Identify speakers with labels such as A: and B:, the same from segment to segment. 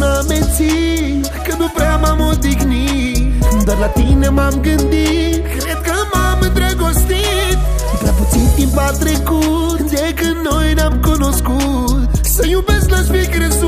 A: un amețit Că nu prea m-am odihnit. Dar la tine m-am gândit Cred că m-am îndrăgostit. Prea puțin timp a trecut De când noi ne-am cunoscut. Să iubesc l-aș fi crezut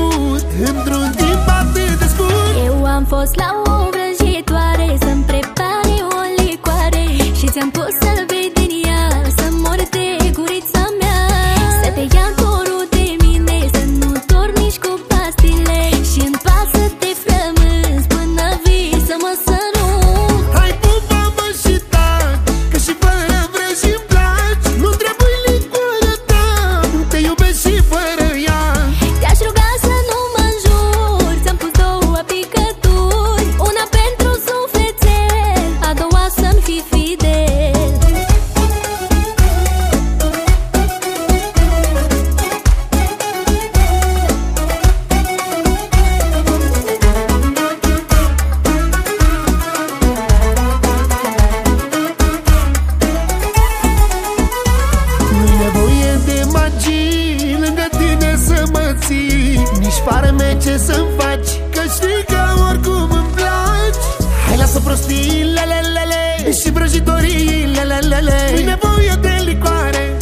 A: ții Nici farmece să-mi faci Că știi că oricum îmi placi Hai lasă prostiile, lelele Și vrăjitorii, lelele Nu-i nevoie de licoare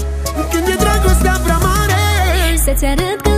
A: Când e dragostea prea mare.
B: Să-ți arăt că